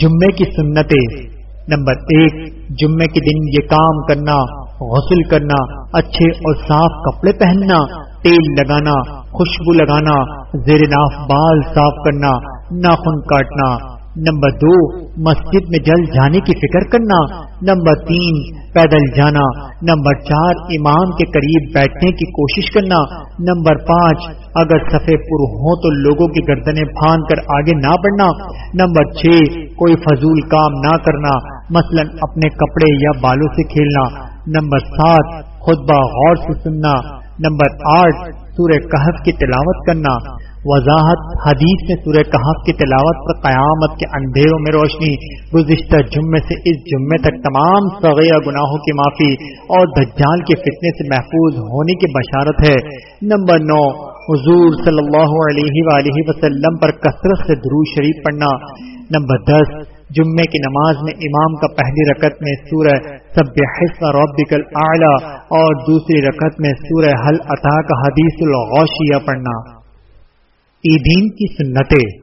جمعے کی سنتیں۔ نمبر ایک، جمعے کے دن یہ کام کرنا، غسل کرنا، اچھے اور صاف کپڑے پہننا، تیل لگانا، خوشبو لگانا، زیر ناف بال صاف کرنا، ناخن کاٹنا نمبر دو، مسجد میں جل جانے کی فکر کرنا۔ نمبر تین، پیدل جانا۔ نمبر چار، امام کے قریب بیٹھنے کی کوشش کرنا۔ نمبر پانچ، اگر سفے پر ہوں تو لوگوں کی گردنیں پھان کر آگے نہ بڑھنا۔ نمبر چھ، کوئی فضول کام نہ کرنا۔ مثلا اپنے کپڑے یا بالوں سے کھیلنا۔ نمبر سات، خطبہ غور سے سننا۔ نمبر آٹھ، سورہ کہف کی تلاوت کرنا۔ وضاحت حدیث میں سورہ کہاف کی تلاوت پر قیامت کے اندھیروں میں روشنی، گزشتہ جمعے سے اس جمعے تک تمام سغیہ گناہوں کی معافی اور دجال کے فتنے سے محفوظ ہونے کی بشارت ہے۔ نمبر نو، حضور صلی اللہ علیہ وآلہ وسلم پر کثرت سے درو شریف پڑھنا۔ نمبر دس جمعے کی نماز میں امام کا پہلی رکت میں سورہ سب ربک اعلیٰ اور دوسری رکت میں سورہ حل عطا کا حدیث الغوشیہ پڑھنا۔ ایدین کی سنتیں۔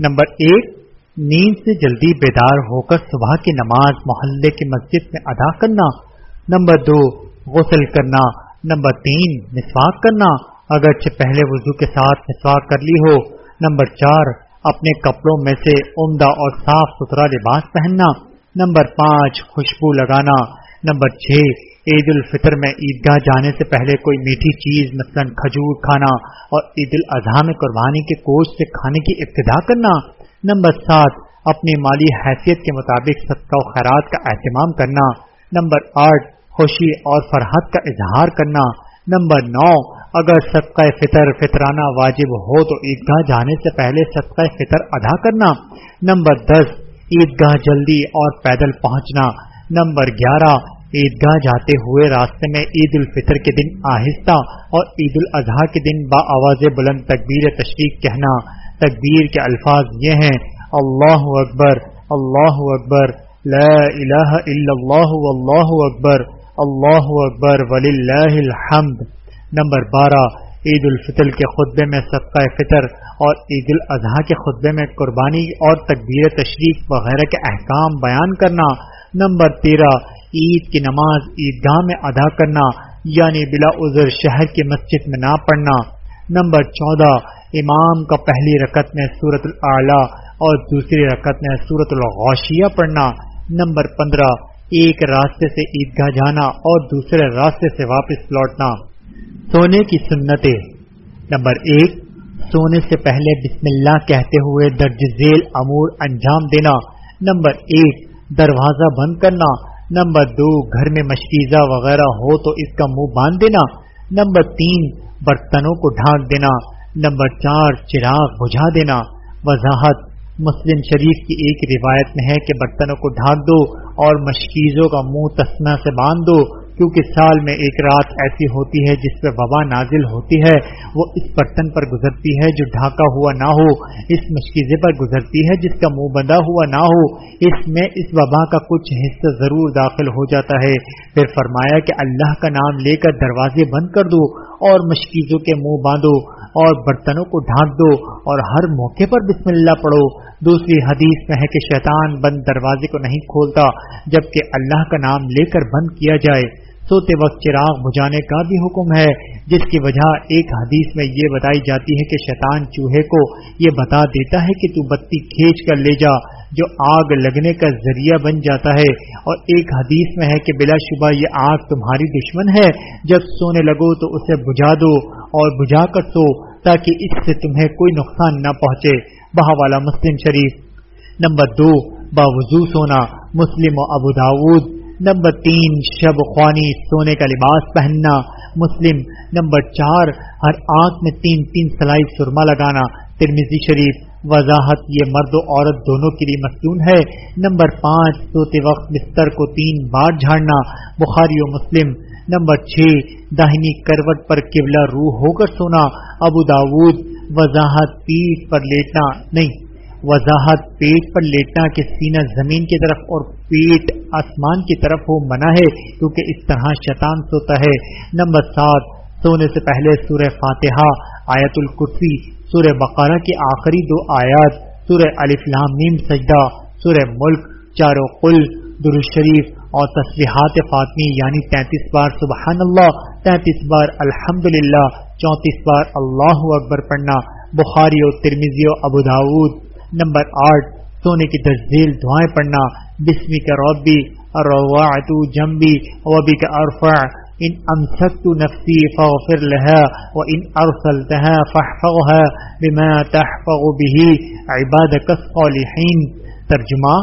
نمبر ایک، نیند سے جلدی بیدار ہو کر صبح کی نماز محلے کی مسجد میں ادا کرنا۔ نمبر دو، غسل کرنا۔ نمبر تین، مسواک کرنا۔ اگرچہ پہلے وضو کے ساتھ مسواک کر لی ہو۔ نمبر چار، اپنے کپڑوں میں سے عمدہ اور صاف ستھرا لباس پہننا۔ نمبر پانچ، خوشبو لگانا۔ نمبر چھ عید الفطر میں عیدگاہ جانے سے پہلے کوئی میٹھی چیز، مثلا کھجور کھانا اور عید الاضحیٰ میں قربانی کے گوشت سے کھانے کی ابتدا کرنا۔ نمبر سات، اپنی مالی حیثیت کے مطابق صدقہ و خیرات کا اہتمام کرنا۔ نمبر آٹھ، خوشی اور فرحت کا اظہار کرنا۔ نمبر نو، اگر صدقہ فطر فطرانہ واجب ہو تو عیدگاہ جانے سے پہلے صدقہ فطر ادا کرنا۔ نمبر دس، عیدگاہ جلدی اور پیدل پہنچنا۔ نمبر گیارہ عیدگاہ جاتے ہوئے راستے میں عید الفطر کے دن آہستہ اور عید الاضحیٰ کے دن با آواز بلند تکبیر تشریق کہنا۔ تکبیر کے الفاظ یہ ہیں، اللہ اکبر اللہ اکبر، لا الہ الا اللہ واللہ اکبر، اللہ اکبر الحمد۔ نمبر بارہ، عید الفطر کے خطبے میں صدقہ فطر اور عید الاضحیٰ کے خطبے میں قربانی اور تکبیر تشریف وغیرہ کے احکام بیان کرنا۔ نمبر تیرہ عید کی نماز عیدگاہ میں ادا کرنا یعنی بلا عذر شہر کی مسجد میں نہ پڑھنا۔ نمبر چودہ، امام کا پہلی رکت میں سورت العلیٰ اور دوسری رکت میں سورت الغوشیہ پڑھنا۔ نمبر پندرہ، ایک راستے سے عیدگاہ جانا اور دوسرے راستے سے واپس لوٹنا۔ سونے کی سنتیں۔ نمبر ایک، سونے سے پہلے بسم اللہ کہتے ہوئے درج ذیل امور انجام دینا۔ نمبر ایک، دروازہ بند کرنا۔ نمبر دو، گھر میں مشکیزہ وغیرہ ہو تو اس کا منہ باندھ دینا۔ نمبر تین، برتنوں کو ڈھانک دینا۔ نمبر چار، چراغ بجھا دینا۔ وضاحت، مسلم شریف کی ایک روایت میں ہے کہ برتنوں کو ڈھانک دو اور مشکیزوں کا منہ تسنا سے باندھ دو۔ کیونکہ سال میں ایک رات ایسی ہوتی ہے جس پہ وبا نازل ہوتی ہے، وہ اس برتن پر گزرتی ہے جو ڈھاکا ہوا نہ ہو، اس مشکیزے پر گزرتی ہے جس کا منہ بندھا ہوا نہ ہو، اس میں اس وبا کا کچھ حصہ ضرور داخل ہو جاتا ہے۔ پھر فرمایا کہ اللہ کا نام لے کر دروازے بند کر دو اور مشکیزوں کے منہ باندھو اور برتنوں کو ڈھانک دو اور ہر موقع پر بسم اللہ پڑھو۔ دوسری حدیث میں ہے کہ شیطان بند دروازے کو نہیں کھولتا جبکہ اللہ کا نام لے کر بند کیا جائے۔ سوتے وقت چراغ بجھانے کا بھی حکم ہے، جس کی وجہ ایک حدیث میں یہ بتائی جاتی ہے کہ شیطان چوہے کو یہ بتا دیتا ہے کہ تو بتی کھینچ کر لے جا، جو آگ لگنے کا ذریعہ بن جاتا ہے۔ اور ایک حدیث میں ہے کہ بلا شبہ یہ آگ تمہاری دشمن ہے، جب سونے لگو تو اسے بجھا دو اور بجھا کر سو تاکہ اس سے تمہیں کوئی نقصان نہ پہنچے۔ بہا والا مسلم شریف، نمبر دو، باوضو سونا، مسلم و ابو داود۔ نمبر تین، شب خوانی، سونے کا لباس پہننا، مسلم، نمبر چار، ہر آنکھ میں تین تین سلائی سرما لگانا ترمیزی شریف، وضاحت یہ مرد و عورت دونوں کے لیے مصنون ہے۔ نمبر پانچ، سوتے وقت بستر کو تین بار جھاڑنا، بخاری و مسلم۔ نمبر چھ، داہنی کروٹ پر قبلہ روح ہو کر سونا، ابو داود، وضاحت پیٹ پر لیٹنا، نہیں وضاحت پیٹ پر لیٹنا کے سینہ زمین کی طرف اور پیٹ آسمان کی طرف ہو منع ہے، کیونکہ اس طرح شیطان سوتا ہے۔ نمبر سات، سونے سے پہلے سورہ فاتحہ، آیت القرسی سورہ بقارہ کی آخری دو آیات، سورہ الفلام نیم سجدہ، سورہ ملک، چاروں قل شریف اور تصویحات فاطمی یعنی تینتیس بار سبحان اللہ، تینتیس بار الحمد للہ چونتیس بار اللہ اکبر پڑھنا، بخاری و ترمیزی و ابوداود نمبر آٹھ، سونے کی تجزیل دعائیں پڑھنا بسمی کا روبی روات جمبی وبی کا ارفع، ان امسکت نفسی فاغفر لها وان ارسلتها فاحفظها بما تحفظ به. عبادك الصالحین، ترجمہ،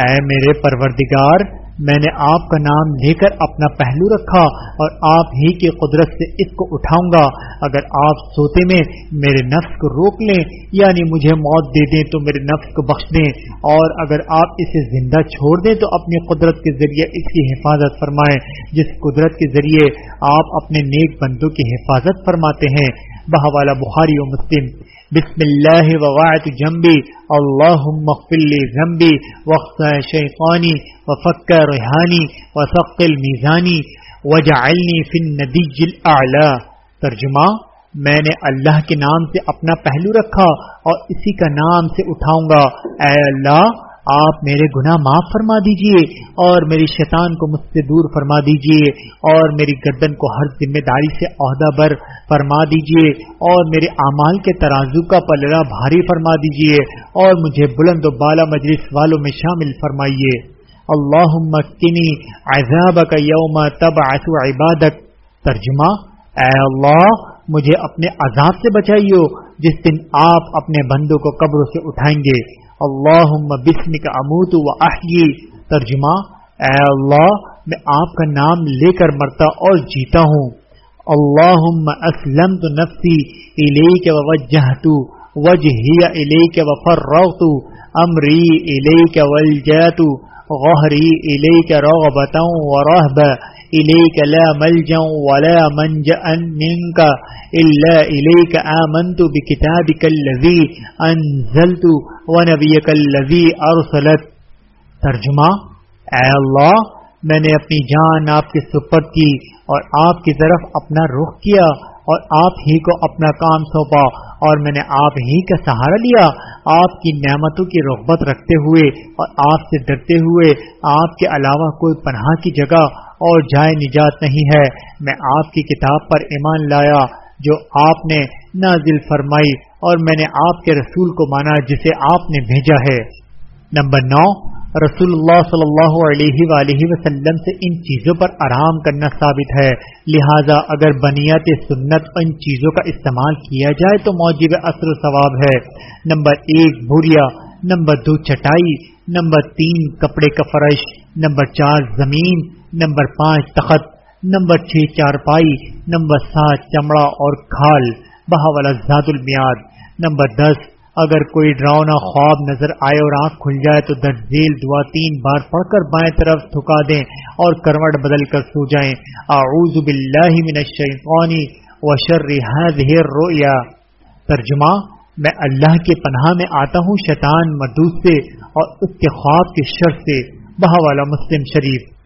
اے میرے پروردگار میں نے آپ کا نام لے کر اپنا پہلو رکھا اور آپ ہی کی قدرت سے اس کو اٹھاؤں گا۔ اگر آپ سوتے میں میرے نفس کو روک لیں یعنی مجھے موت دے دیں تو میرے نفس کو بخش دیں۔ اور اگر آپ اسے زندہ چھوڑ دیں تو اپنی قدرت کے ذریعے اس کی حفاظت فرمائیں۔ جس قدرت کے ذریعے آپ اپنے نیک بندوں کی حفاظت فرماتے ہیں۔ بہوالا بخاری و مسلم۔ بسم اللہ وغاعت جنبی، اللہم اغفر لی ذنبی وقت شیطانی وفک ریحانی، وثقل المیزانی وجعلنی فی الندیج الاعلا ترجمہ، میں نے اللہ کے نام سے اپنا پہلو رکھا اور اسی کا نام سے اٹھاؤں گا۔ اے اللہ آپ میرے گناہ معاف فرما دیجیے اور میری شیطان کو مجھ سے دور فرما دیجیے اور میری گردن کو ہر ذمہ داری سے عہدہ بر فرما دیجیے اور میرے اعمال کے ترازو کا پلڑا بھاری فرما دیجیے اور مجھے بلند و بالا مجلس والوں میں شامل فرمائیے۔ اللہ مکنی عذاب کا یوم تب عبادت ترجمہ، اے اللہ مجھے اپنے عذاب سے بچائیو، جس دن آپ اپنے بندوں کو قبروں سے اٹھائیں گے۔ اللہ بسم کا اموت و احیی۔ ترجمہ، اے اللہ، میں آپ کا نام لے کر مرتا اور جیتا ہوں۔ اللہ اسلم تو نفسی علی کے وجہ تو وجہ علی کے وفر رو امری علی کے ولجت غہری علی کے رو بتاؤں و رحب إليك لا ملجا ولا منجأ منك. إلا إليك آمنت بكتابك الذي أنزلت ونبيك الذي أرسلت. ترجمہ، اے اللہ، میں نے اپنی جان آپ کے سپر کی اور آپ کی طرف اپنا رخ کیا۔ اور آپ ہی کو اپنا کام سونپا اور میں نے آپ ہی کا سہارا لیا۔ آپ کی نعمتوں کی رغبت رکھتے ہوئے اور آپ سے ڈرتے ہوئے آپ کے علاوہ کوئی پناہ کی جگہ اور جائے نجات نہیں ہے۔ میں آپ کی کتاب پر ایمان لایا جو آپ نے نازل فرمائی اور میں نے آپ کے رسول کو مانا جسے آپ نے بھیجا ہے۔ نمبر نو رسول اللہ صلی اللہ علیہ وآلہ وسلم سے ان چیزوں پر آرام کرنا ثابت ہے۔ لہذا اگر بنیات سنت ان چیزوں کا استعمال کیا جائے تو موجب اثر و ثواب ہے۔ نمبر ایک بھوریا نمبر دو، چٹائی۔ نمبر تین، کپڑے کا فرش۔ نمبر چار، زمین۔ نمبر پانچ، تخت۔ نمبر چھ، چارپائی۔ نمبر سات، چمڑا اور کھال۔ بہاولا زاد المیاد۔ نمبر دس اگر کوئی ڈراؤنا خواب نظر آئے اور آنکھ کھل جائے تو درجیل دعا تین بار پڑھ کر بائیں طرف تھکا دیں اور کروٹ بدل کر سو جائیں۔ اعوذ باللہ من الشیطان وشر هذه الرؤيا ترجمہ، میں اللہ کے پناہ میں آتا ہوں شیطان مردود سے اور اس کے خواب کے شر سے، بہا والا مسلم شریف۔